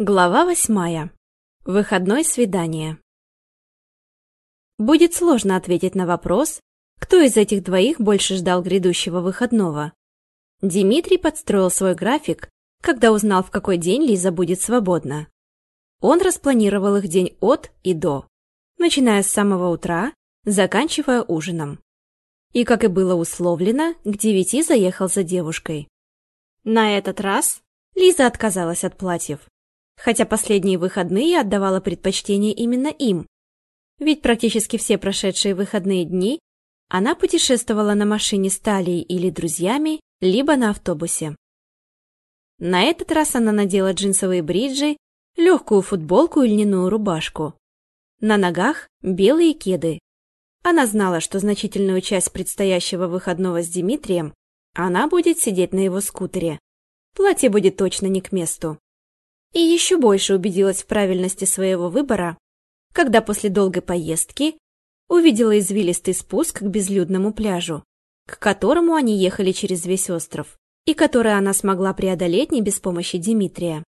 Глава восьмая. Выходное свидание. Будет сложно ответить на вопрос, кто из этих двоих больше ждал грядущего выходного. Дмитрий подстроил свой график, когда узнал, в какой день Лиза будет свободна. Он распланировал их день от и до, начиная с самого утра, заканчивая ужином. И, как и было условлено, к девяти заехал за девушкой. На этот раз Лиза отказалась от платьев хотя последние выходные отдавала предпочтение именно им. Ведь практически все прошедшие выходные дни она путешествовала на машине с Талией или друзьями, либо на автобусе. На этот раз она надела джинсовые бриджи, легкую футболку и льняную рубашку. На ногах белые кеды. Она знала, что значительную часть предстоящего выходного с Дмитрием она будет сидеть на его скутере. Платье будет точно не к месту и еще больше убедилась в правильности своего выбора, когда после долгой поездки увидела извилистый спуск к безлюдному пляжу, к которому они ехали через весь остров, и который она смогла преодолеть не без помощи Дмитрия.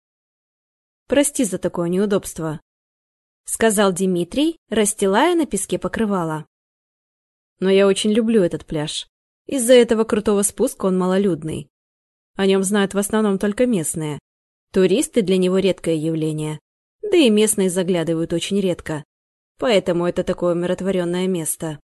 «Прости за такое неудобство», — сказал Дмитрий, расстилая на песке покрывало. «Но я очень люблю этот пляж. Из-за этого крутого спуска он малолюдный. О нем знают в основном только местные, Туристы для него редкое явление, да и местные заглядывают очень редко, поэтому это такое умиротворенное место.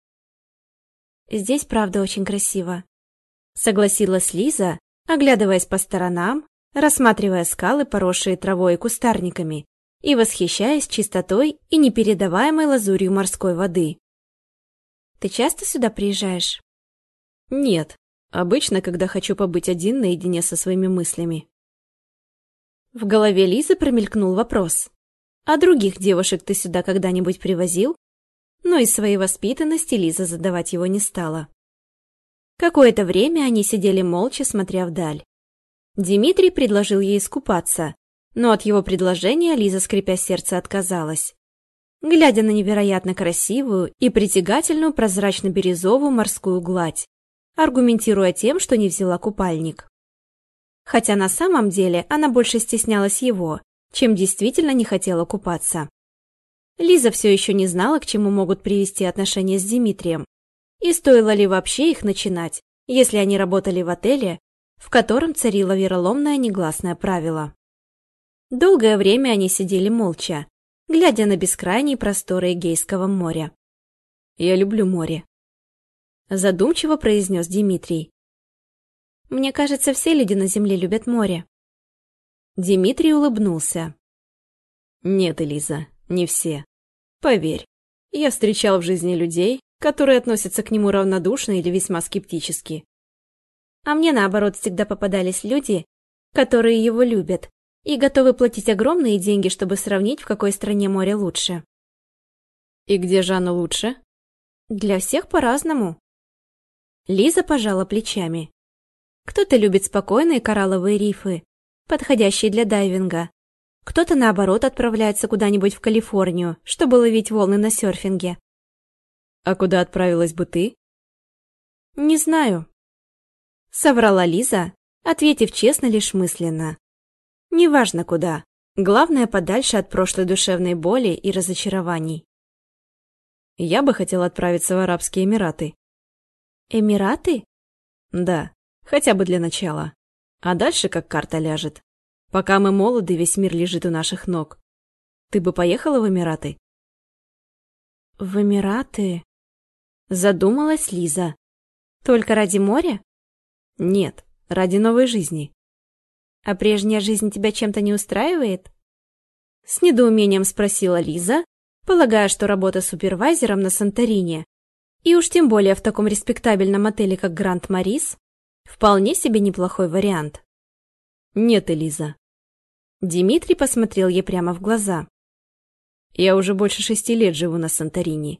«Здесь правда очень красиво», — согласилась Лиза, оглядываясь по сторонам, рассматривая скалы, поросшие травой и кустарниками, и восхищаясь чистотой и непередаваемой лазурью морской воды. «Ты часто сюда приезжаешь?» «Нет, обычно, когда хочу побыть один наедине со своими мыслями». В голове Лизы промелькнул вопрос. «А других девушек ты сюда когда-нибудь привозил?» Но из своей воспитанности Лиза задавать его не стала. Какое-то время они сидели молча, смотря вдаль. Дмитрий предложил ей искупаться, но от его предложения Лиза, скрипя сердце, отказалась. Глядя на невероятно красивую и притягательную прозрачно-бирюзовую морскую гладь, аргументируя тем, что не взяла купальник хотя на самом деле она больше стеснялась его, чем действительно не хотела купаться. Лиза все еще не знала, к чему могут привести отношения с Дмитрием, и стоило ли вообще их начинать, если они работали в отеле, в котором царило вероломное негласное правило. Долгое время они сидели молча, глядя на бескрайние просторы Эгейского моря. «Я люблю море», — задумчиво произнес Дмитрий. Мне кажется, все люди на Земле любят море». Дмитрий улыбнулся. «Нет, Элиза, не все. Поверь, я встречал в жизни людей, которые относятся к нему равнодушно или весьма скептически. А мне, наоборот, всегда попадались люди, которые его любят и готовы платить огромные деньги, чтобы сравнить, в какой стране море лучше. И где же оно лучше? Для всех по-разному. Лиза пожала плечами. Кто-то любит спокойные коралловые рифы, подходящие для дайвинга. Кто-то, наоборот, отправляется куда-нибудь в Калифорнию, чтобы ловить волны на серфинге. «А куда отправилась бы ты?» «Не знаю», — соврала Лиза, ответив честно лишь мысленно. «Неважно куда. Главное, подальше от прошлой душевной боли и разочарований». «Я бы хотел отправиться в Арабские Эмираты». «Эмираты?» «Да хотя бы для начала. А дальше как карта ляжет. Пока мы молоды, весь мир лежит у наших ног. Ты бы поехала в Эмираты? В Эмираты? Задумалась Лиза. Только ради моря? Нет, ради новой жизни. А прежняя жизнь тебя чем-то не устраивает? С недоумением спросила Лиза, полагая, что работа супервайзером на Санторине, и уж тем более в таком респектабельном отеле, как Гранд Марис, Вполне себе неплохой вариант. Нет, Элиза. Дмитрий посмотрел ей прямо в глаза. Я уже больше шести лет живу на Санторини.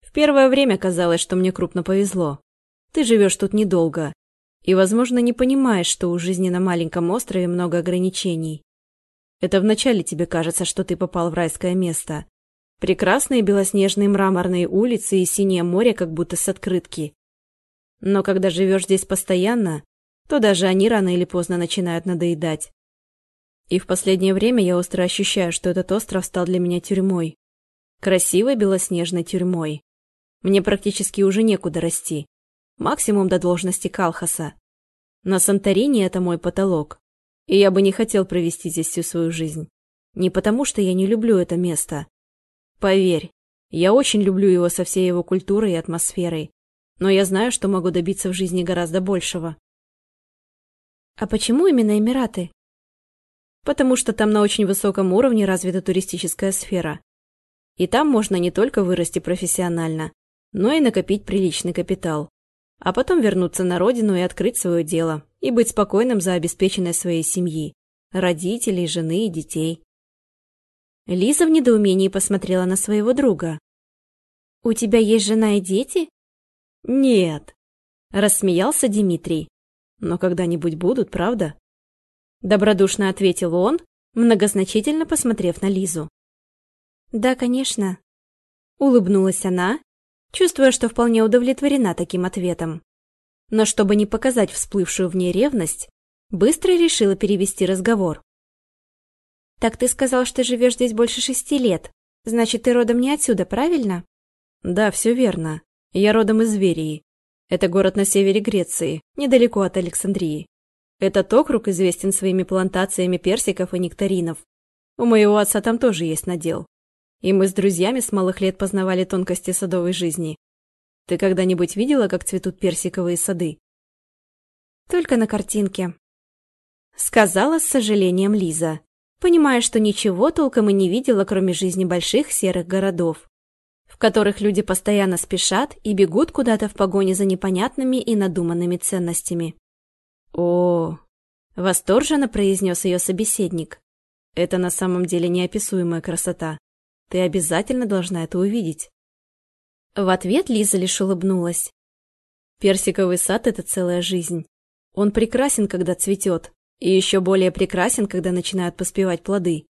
В первое время казалось, что мне крупно повезло. Ты живешь тут недолго и, возможно, не понимаешь, что у жизни на маленьком острове много ограничений. Это вначале тебе кажется, что ты попал в райское место. Прекрасные белоснежные мраморные улицы и синее море как будто с открытки. Но когда живешь здесь постоянно, то даже они рано или поздно начинают надоедать. И в последнее время я остро ощущаю, что этот остров стал для меня тюрьмой. Красивой белоснежной тюрьмой. Мне практически уже некуда расти. Максимум до должности Калхаса. На Санторини это мой потолок. И я бы не хотел провести здесь всю свою жизнь. Не потому, что я не люблю это место. Поверь, я очень люблю его со всей его культурой и атмосферой но я знаю, что могу добиться в жизни гораздо большего. А почему именно Эмираты? Потому что там на очень высоком уровне развита туристическая сфера. И там можно не только вырасти профессионально, но и накопить приличный капитал. А потом вернуться на родину и открыть свое дело, и быть спокойным за обеспеченной своей семьи, родителей, жены и детей. Лиза в недоумении посмотрела на своего друга. «У тебя есть жена и дети?» «Нет», — рассмеялся Дмитрий. «Но когда-нибудь будут, правда?» Добродушно ответил он, многозначительно посмотрев на Лизу. «Да, конечно», — улыбнулась она, чувствуя, что вполне удовлетворена таким ответом. Но чтобы не показать всплывшую в ней ревность, быстро решила перевести разговор. «Так ты сказал, что живешь здесь больше шести лет. Значит, ты родом не отсюда, правильно?» «Да, все верно», я родом из Верии. Это город на севере Греции, недалеко от Александрии. Этот округ известен своими плантациями персиков и нектаринов. У моего отца там тоже есть надел. И мы с друзьями с малых лет познавали тонкости садовой жизни. Ты когда-нибудь видела, как цветут персиковые сады? Только на картинке. Сказала с сожалением Лиза, понимая, что ничего толком и не видела, кроме жизни больших серых городов в которых люди постоянно спешат и бегут куда-то в погоне за непонятными и надуманными ценностями. «О!» — восторженно произнес ее собеседник. «Это на самом деле неописуемая красота. Ты обязательно должна это увидеть». В ответ Лиза лишь улыбнулась. «Персиковый сад — это целая жизнь. Он прекрасен, когда цветет, и еще более прекрасен, когда начинают поспевать плоды.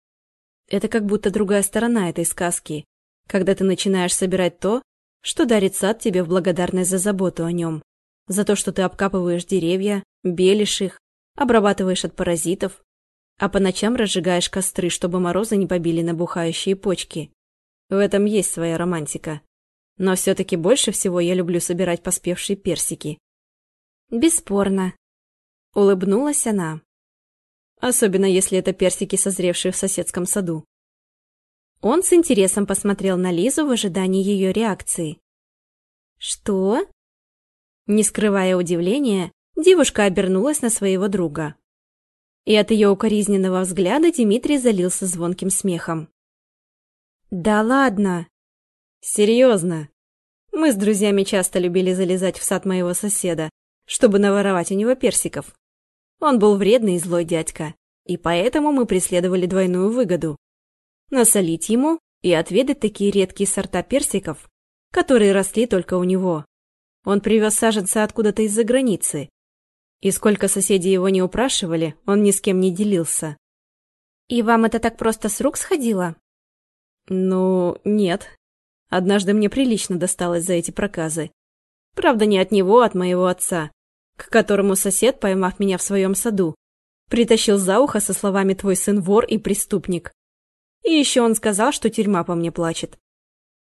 Это как будто другая сторона этой сказки, когда ты начинаешь собирать то, что дарит сад тебе в благодарность за заботу о нем, за то, что ты обкапываешь деревья, белишь их, обрабатываешь от паразитов, а по ночам разжигаешь костры, чтобы морозы не побили набухающие почки. В этом есть своя романтика. Но все-таки больше всего я люблю собирать поспевшие персики. Бесспорно. Улыбнулась она. Особенно, если это персики, созревшие в соседском саду. Он с интересом посмотрел на Лизу в ожидании ее реакции. «Что?» Не скрывая удивления, девушка обернулась на своего друга. И от ее укоризненного взгляда Дмитрий залился звонким смехом. «Да ладно!» «Серьезно!» Мы с друзьями часто любили залезать в сад моего соседа, чтобы наворовать у него персиков. Он был вредный и злой дядька, и поэтому мы преследовали двойную выгоду насолить ему и отведать такие редкие сорта персиков, которые росли только у него. Он привез саженца откуда-то из-за границы. И сколько соседи его не упрашивали, он ни с кем не делился. «И вам это так просто с рук сходило?» «Ну, нет. Однажды мне прилично досталось за эти проказы. Правда, не от него, а от моего отца, к которому сосед, поймав меня в своем саду, притащил за ухо со словами «твой сын вор и преступник». И еще он сказал, что тюрьма по мне плачет.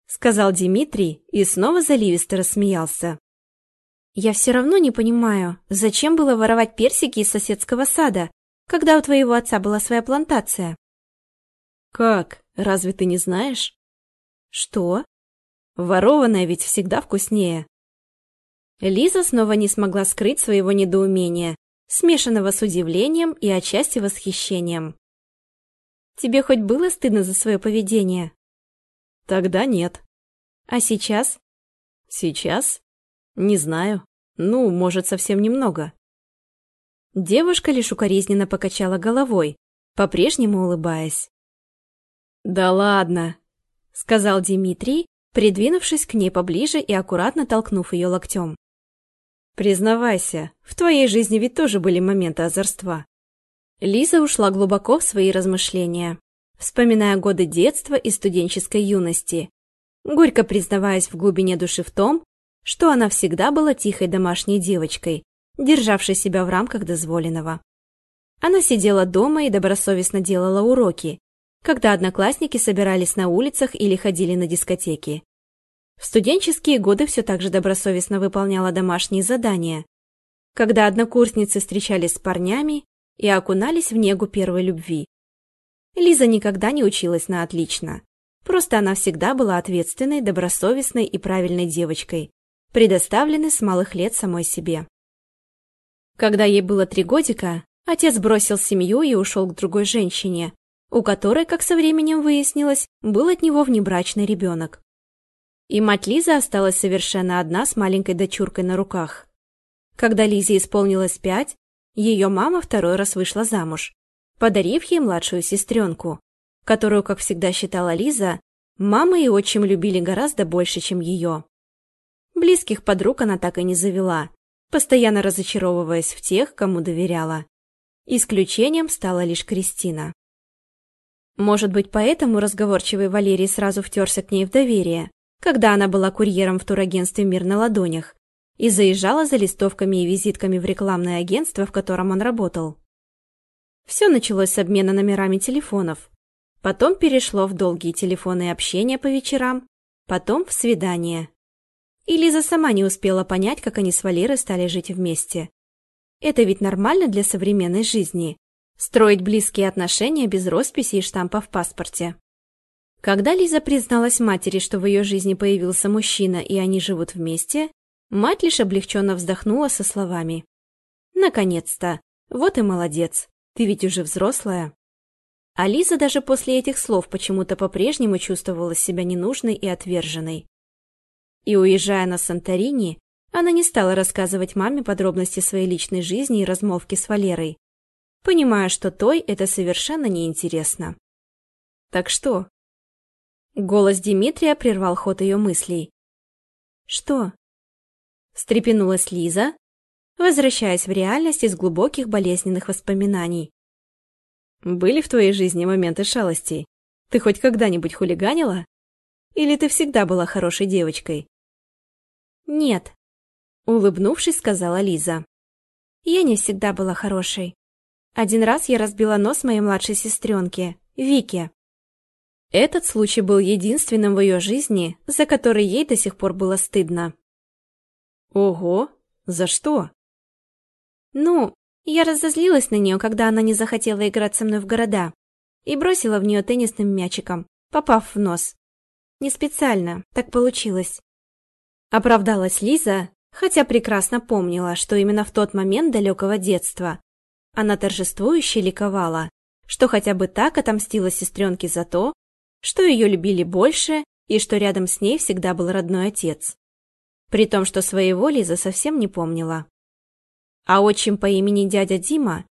Сказал Дмитрий и снова заливисто рассмеялся. Я все равно не понимаю, зачем было воровать персики из соседского сада, когда у твоего отца была своя плантация? Как? Разве ты не знаешь? Что? Ворованное ведь всегда вкуснее. Лиза снова не смогла скрыть своего недоумения, смешанного с удивлением и отчасти восхищением. Тебе хоть было стыдно за свое поведение? Тогда нет. А сейчас? Сейчас? Не знаю. Ну, может, совсем немного. Девушка лишь укоризненно покачала головой, по-прежнему улыбаясь. «Да ладно!» — сказал Дмитрий, придвинувшись к ней поближе и аккуратно толкнув ее локтем. «Признавайся, в твоей жизни ведь тоже были моменты озорства». Лиза ушла глубоко в свои размышления, вспоминая годы детства и студенческой юности, горько признаваясь в глубине души в том, что она всегда была тихой домашней девочкой, державшей себя в рамках дозволенного. Она сидела дома и добросовестно делала уроки, когда одноклассники собирались на улицах или ходили на дискотеки. В студенческие годы все так же добросовестно выполняла домашние задания. Когда однокурсницы встречались с парнями, и окунались в негу первой любви. Лиза никогда не училась на отлично. Просто она всегда была ответственной, добросовестной и правильной девочкой, предоставленной с малых лет самой себе. Когда ей было три годика, отец бросил семью и ушел к другой женщине, у которой, как со временем выяснилось, был от него внебрачный ребенок. И мать Лизы осталась совершенно одна с маленькой дочуркой на руках. Когда Лизе исполнилось пять, ее мама второй раз вышла замуж, подарив ей младшую сестренку, которую, как всегда считала Лиза, мама и отчим любили гораздо больше, чем ее. Близких подруг она так и не завела, постоянно разочаровываясь в тех, кому доверяла. Исключением стала лишь Кристина. Может быть, поэтому разговорчивый Валерий сразу втерся к ней в доверие, когда она была курьером в турагентстве «Мир на ладонях», и заезжала за листовками и визитками в рекламное агентство, в котором он работал. Все началось с обмена номерами телефонов. Потом перешло в долгие телефонные общения по вечерам, потом в свидания. И Лиза сама не успела понять, как они с Валерой стали жить вместе. Это ведь нормально для современной жизни – строить близкие отношения без росписи и штампа в паспорте. Когда Лиза призналась матери, что в ее жизни появился мужчина и они живут вместе, Мать лишь облегченно вздохнула со словами. «Наконец-то! Вот и молодец! Ты ведь уже взрослая!» А даже после этих слов почему-то по-прежнему чувствовала себя ненужной и отверженной. И уезжая на Санторини, она не стала рассказывать маме подробности своей личной жизни и размолвки с Валерой, понимая, что той это совершенно неинтересно. «Так что?» Голос Дмитрия прервал ход ее мыслей. «Что?» встрепенулась Лиза, возвращаясь в реальность из глубоких болезненных воспоминаний. «Были в твоей жизни моменты шалостей? Ты хоть когда-нибудь хулиганила? Или ты всегда была хорошей девочкой?» «Нет», — улыбнувшись, сказала Лиза. «Я не всегда была хорошей. Один раз я разбила нос моей младшей сестренке, Вике. Этот случай был единственным в ее жизни, за который ей до сих пор было стыдно. Ого, за что? Ну, я разозлилась на нее, когда она не захотела играть со мной в города, и бросила в нее теннисным мячиком, попав в нос. Не специально, так получилось. Оправдалась Лиза, хотя прекрасно помнила, что именно в тот момент далекого детства она торжествующе ликовала, что хотя бы так отомстила сестренке за то, что ее любили больше и что рядом с ней всегда был родной отец при том, что своей воли за совсем не помнила. А отчим по имени дядя Дима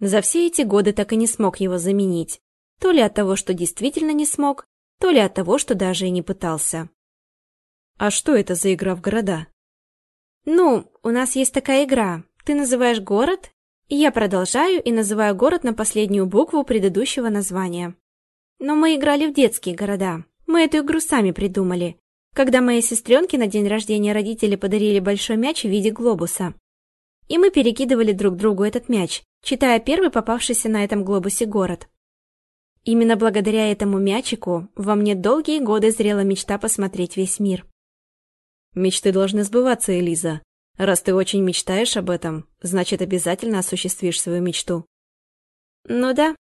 за все эти годы так и не смог его заменить, то ли от того, что действительно не смог, то ли от того, что даже и не пытался. А что это за игра в города? Ну, у нас есть такая игра. Ты называешь город, и я продолжаю и называю город на последнюю букву предыдущего названия. Но мы играли в детские города. Мы эту игру сами придумали когда моей сестренке на день рождения родители подарили большой мяч в виде глобуса. И мы перекидывали друг другу этот мяч, читая первый попавшийся на этом глобусе город. Именно благодаря этому мячику во мне долгие годы зрела мечта посмотреть весь мир. Мечты должны сбываться, Элиза. Раз ты очень мечтаешь об этом, значит, обязательно осуществишь свою мечту. Ну да.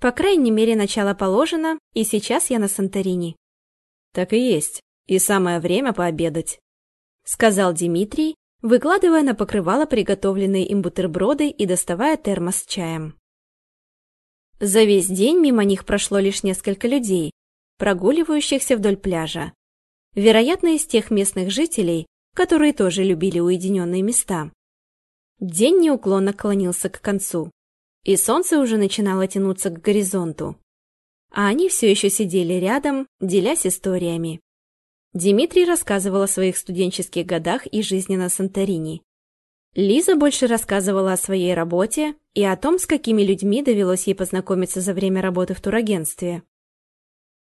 По крайней мере, начало положено, и сейчас я на Санторини. Так и есть. И самое время пообедать, сказал Дмитрий, выкладывая на покрывало приготовленные им бутерброды и доставая термос с чаем. За весь день мимо них прошло лишь несколько людей, прогуливающихся вдоль пляжа. Вероятно, из тех местных жителей, которые тоже любили уединенные места. День неуклонно клонился к концу, и солнце уже начинало тянуться к горизонту. А они все еще сидели рядом, делясь историями. Дмитрий рассказывал о своих студенческих годах и жизни на Санторини. Лиза больше рассказывала о своей работе и о том, с какими людьми довелось ей познакомиться за время работы в турагентстве.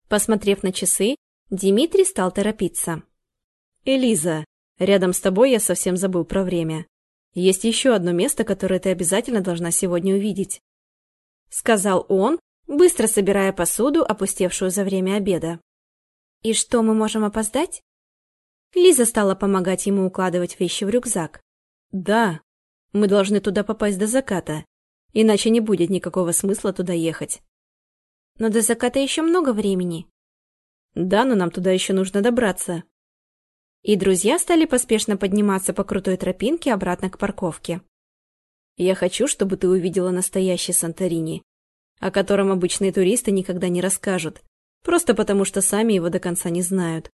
Посмотрев на часы, Дмитрий стал торопиться. «Элиза, рядом с тобой я совсем забыл про время. Есть еще одно место, которое ты обязательно должна сегодня увидеть», — сказал он, быстро собирая посуду, опустевшую за время обеда. «И что, мы можем опоздать?» Лиза стала помогать ему укладывать вещи в рюкзак. «Да, мы должны туда попасть до заката, иначе не будет никакого смысла туда ехать». «Но до заката еще много времени». «Да, но нам туда еще нужно добраться». И друзья стали поспешно подниматься по крутой тропинке обратно к парковке. «Я хочу, чтобы ты увидела настоящий Санторини, о котором обычные туристы никогда не расскажут», просто потому что сами его до конца не знают.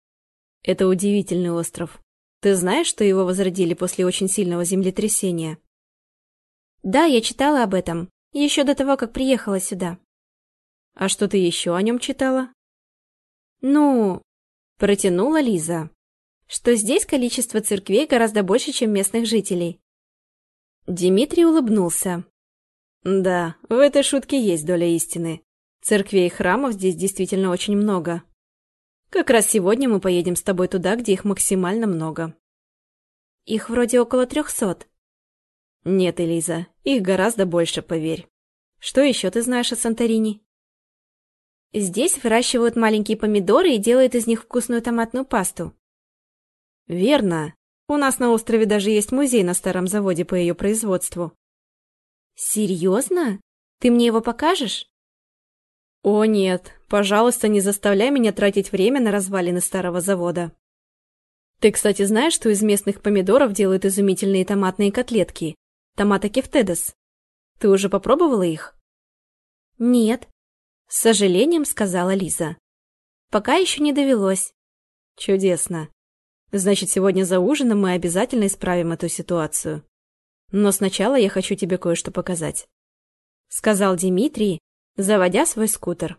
Это удивительный остров. Ты знаешь, что его возродили после очень сильного землетрясения? Да, я читала об этом, еще до того, как приехала сюда. А что ты еще о нем читала? Ну, протянула Лиза, что здесь количество церквей гораздо больше, чем местных жителей. Дмитрий улыбнулся. Да, в этой шутке есть доля истины. Церквей и храмов здесь действительно очень много. Как раз сегодня мы поедем с тобой туда, где их максимально много. Их вроде около трехсот. Нет, Элиза, их гораздо больше, поверь. Что еще ты знаешь о Санторини? Здесь выращивают маленькие помидоры и делают из них вкусную томатную пасту. Верно. У нас на острове даже есть музей на старом заводе по ее производству. Серьезно? Ты мне его покажешь? «О нет, пожалуйста, не заставляй меня тратить время на развалины старого завода». «Ты, кстати, знаешь, что из местных помидоров делают изумительные томатные котлетки? Томата кефтедес. Ты уже попробовала их?» «Нет», — с сожалением сказала Лиза. «Пока еще не довелось». «Чудесно. Значит, сегодня за ужином мы обязательно исправим эту ситуацию. Но сначала я хочу тебе кое-что показать», — сказал Дмитрий, заводя свой скутер.